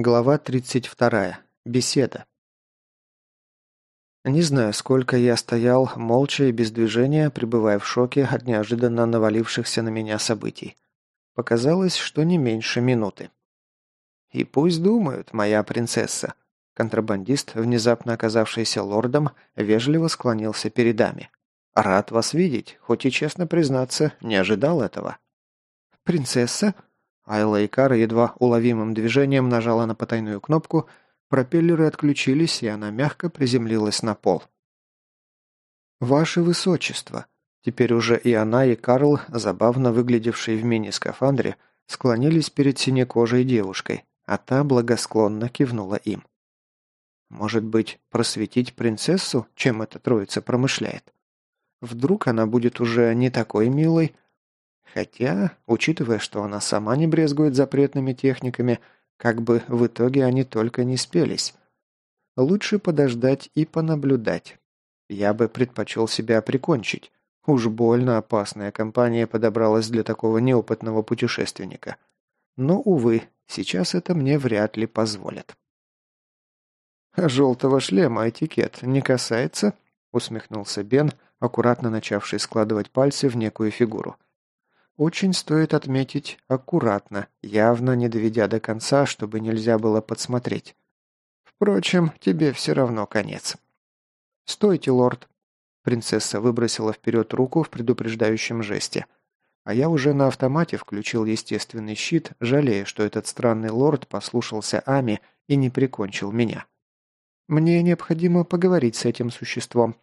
Глава 32. Беседа. Не знаю, сколько я стоял, молча и без движения, пребывая в шоке от неожиданно навалившихся на меня событий. Показалось, что не меньше минуты. И пусть думают, моя принцесса. Контрабандист, внезапно оказавшийся лордом, вежливо склонился перед даме. «Рад вас видеть, хоть и, честно признаться, не ожидал этого». «Принцесса?» Айла Икара едва уловимым движением нажала на потайную кнопку, пропеллеры отключились, и она мягко приземлилась на пол. «Ваше Высочество!» Теперь уже и она, и Карл, забавно выглядевшие в мини-скафандре, склонились перед синекожей девушкой, а та благосклонно кивнула им. Может быть, просветить принцессу, чем эта троица промышляет? Вдруг она будет уже не такой милой, Хотя, учитывая, что она сама не брезгует запретными техниками, как бы в итоге они только не спелись. Лучше подождать и понаблюдать. Я бы предпочел себя прикончить. Уж больно опасная компания подобралась для такого неопытного путешественника. Но, увы, сейчас это мне вряд ли позволят. «Желтого шлема этикет не касается?» усмехнулся Бен, аккуратно начавший складывать пальцы в некую фигуру. Очень стоит отметить аккуратно, явно не доведя до конца, чтобы нельзя было подсмотреть. Впрочем, тебе все равно конец. «Стойте, лорд!» Принцесса выбросила вперед руку в предупреждающем жесте. А я уже на автомате включил естественный щит, жалея, что этот странный лорд послушался Ами и не прикончил меня. «Мне необходимо поговорить с этим существом».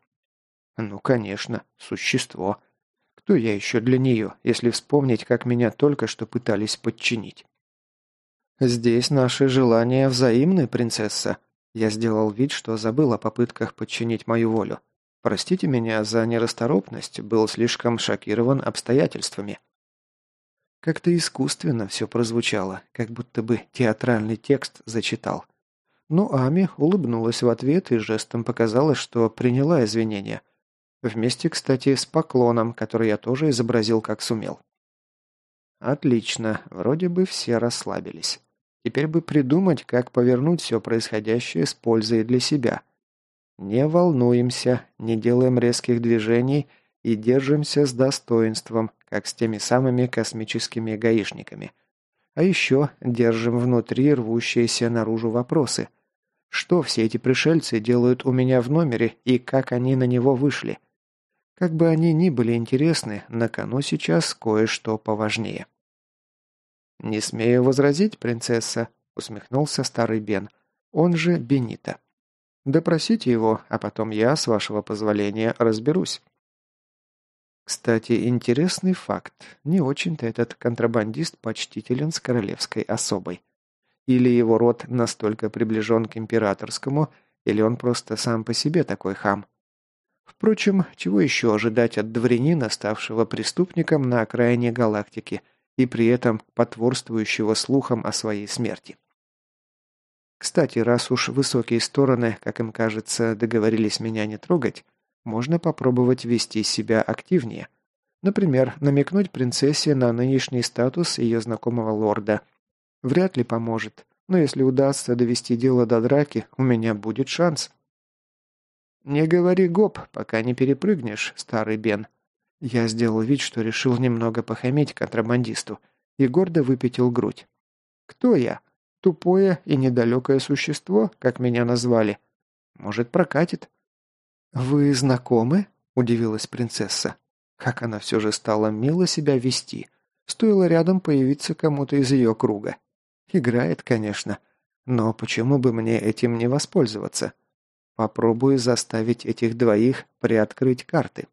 «Ну, конечно, существо. Кто я еще для нее, если вспомнить, как меня только что пытались подчинить? «Здесь наши желания взаимны, принцесса». Я сделал вид, что забыл о попытках подчинить мою волю. Простите меня за нерасторопность, был слишком шокирован обстоятельствами. Как-то искусственно все прозвучало, как будто бы театральный текст зачитал. Но Ами улыбнулась в ответ и жестом показала, что приняла извинения – Вместе, кстати, с поклоном, который я тоже изобразил как сумел. Отлично, вроде бы все расслабились. Теперь бы придумать, как повернуть все происходящее с пользой для себя. Не волнуемся, не делаем резких движений и держимся с достоинством, как с теми самыми космическими гаишниками. А еще держим внутри рвущиеся наружу вопросы. Что все эти пришельцы делают у меня в номере и как они на него вышли? Как бы они ни были интересны, на кону сейчас кое-что поважнее. «Не смею возразить, принцесса», — усмехнулся старый Бен. «Он же Бенита. Допросите его, а потом я, с вашего позволения, разберусь». Кстати, интересный факт. Не очень-то этот контрабандист почтителен с королевской особой. Или его род настолько приближен к императорскому, или он просто сам по себе такой хам. Впрочем, чего еще ожидать от дворянина, ставшего преступником на окраине галактики и при этом потворствующего слухам о своей смерти? Кстати, раз уж высокие стороны, как им кажется, договорились меня не трогать, можно попробовать вести себя активнее. Например, намекнуть принцессе на нынешний статус ее знакомого лорда. Вряд ли поможет, но если удастся довести дело до драки, у меня будет шанс. «Не говори гоп, пока не перепрыгнешь, старый Бен». Я сделал вид, что решил немного похамить контрабандисту и гордо выпятил грудь. «Кто я? Тупое и недалекое существо, как меня назвали? Может, прокатит?» «Вы знакомы?» – удивилась принцесса. Как она все же стала мило себя вести. Стоило рядом появиться кому-то из ее круга. Играет, конечно. Но почему бы мне этим не воспользоваться? Попробую заставить этих двоих приоткрыть карты.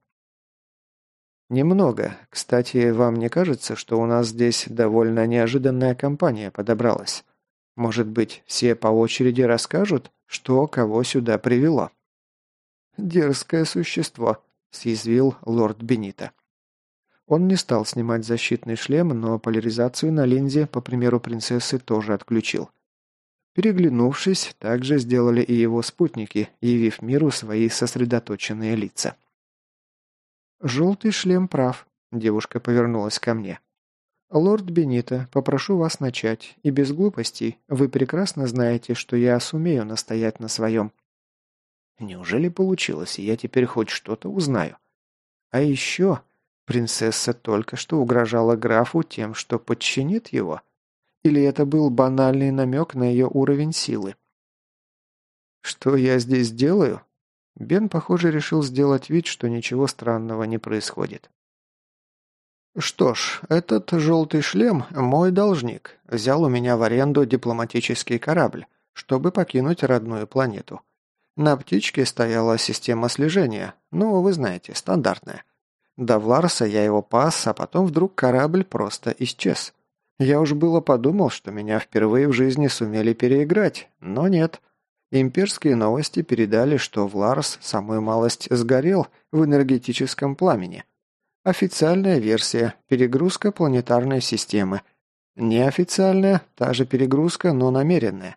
Немного. Кстати, вам не кажется, что у нас здесь довольно неожиданная компания подобралась? Может быть, все по очереди расскажут, что кого сюда привело? Дерзкое существо, съязвил лорд Бенита. Он не стал снимать защитный шлем, но поляризацию на линзе, по примеру принцессы, тоже отключил. Переглянувшись, также сделали и его спутники, явив миру свои сосредоточенные лица. «Желтый шлем прав», — девушка повернулась ко мне. «Лорд Бенита, попрошу вас начать, и без глупостей. Вы прекрасно знаете, что я сумею настоять на своем». Неужели получилось, и я теперь хоть что-то узнаю? А еще принцесса только что угрожала графу тем, что подчинит его. Или это был банальный намек на ее уровень силы? «Что я здесь делаю?» Бен, похоже, решил сделать вид, что ничего странного не происходит. «Что ж, этот желтый шлем – мой должник. Взял у меня в аренду дипломатический корабль, чтобы покинуть родную планету. На птичке стояла система слежения, ну, вы знаете, стандартная. До Вларса я его пас, а потом вдруг корабль просто исчез. Я уж было подумал, что меня впервые в жизни сумели переиграть, но нет. Имперские новости передали, что Вларс самую малость сгорел в энергетическом пламени. Официальная версия – перегрузка планетарной системы. Неофициальная – та же перегрузка, но намеренная.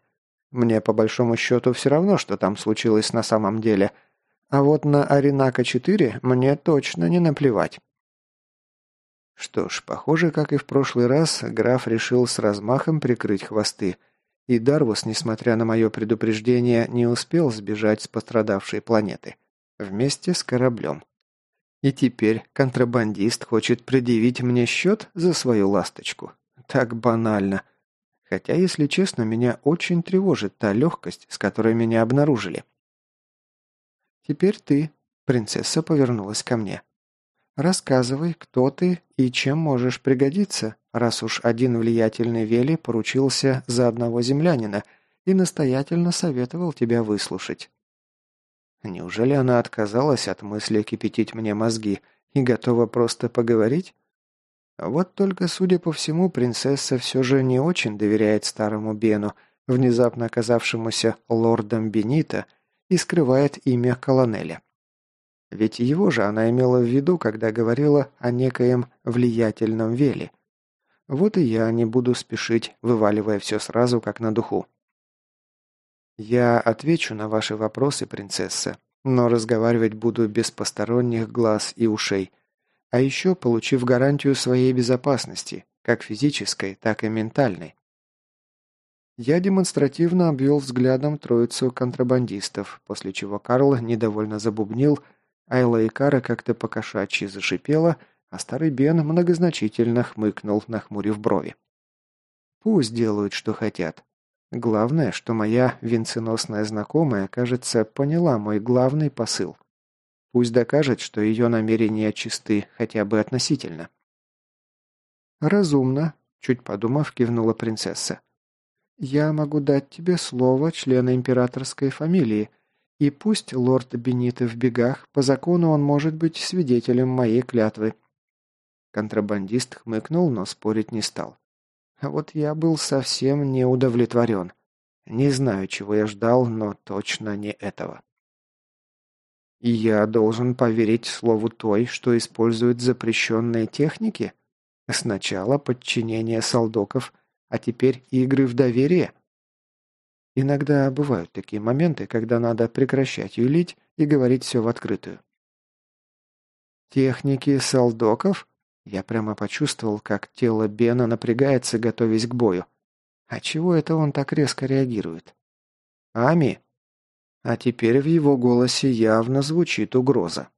Мне по большому счету все равно, что там случилось на самом деле. А вот на Аринака-4 мне точно не наплевать. Что ж, похоже, как и в прошлый раз, граф решил с размахом прикрыть хвосты. И Дарвус, несмотря на мое предупреждение, не успел сбежать с пострадавшей планеты. Вместе с кораблем. И теперь контрабандист хочет предъявить мне счет за свою ласточку. Так банально. Хотя, если честно, меня очень тревожит та легкость, с которой меня обнаружили. «Теперь ты», — принцесса повернулась ко мне. «Рассказывай, кто ты и чем можешь пригодиться, раз уж один влиятельный Вели поручился за одного землянина и настоятельно советовал тебя выслушать». Неужели она отказалась от мысли кипятить мне мозги и готова просто поговорить? Вот только, судя по всему, принцесса все же не очень доверяет старому Бену, внезапно оказавшемуся лордом Бенита, и скрывает имя колонеля. Ведь его же она имела в виду, когда говорила о некоем влиятельном Веле. Вот и я не буду спешить, вываливая все сразу, как на духу. Я отвечу на ваши вопросы, принцесса, но разговаривать буду без посторонних глаз и ушей – а еще получив гарантию своей безопасности, как физической, так и ментальной. Я демонстративно обвел взглядом троицу контрабандистов, после чего Карл недовольно забубнил, Айла и Кара как-то покошачьи зашипела, а старый Бен многозначительно хмыкнул, нахмурив брови. Пусть делают, что хотят. Главное, что моя венценосная знакомая, кажется, поняла мой главный посыл. Пусть докажет, что ее намерения чисты хотя бы относительно. «Разумно», — чуть подумав, кивнула принцесса. «Я могу дать тебе слово члена императорской фамилии, и пусть лорд Бениты в бегах, по закону он может быть свидетелем моей клятвы». Контрабандист хмыкнул, но спорить не стал. А вот я был совсем не удовлетворен. Не знаю, чего я ждал, но точно не этого. Я должен поверить слову той, что использует запрещенные техники? Сначала подчинение солдоков, а теперь игры в доверие? Иногда бывают такие моменты, когда надо прекращать юлить и говорить все в открытую. Техники солдоков? Я прямо почувствовал, как тело Бена напрягается, готовясь к бою. А чего это он так резко реагирует? Ами? А теперь в его голосе явно звучит угроза.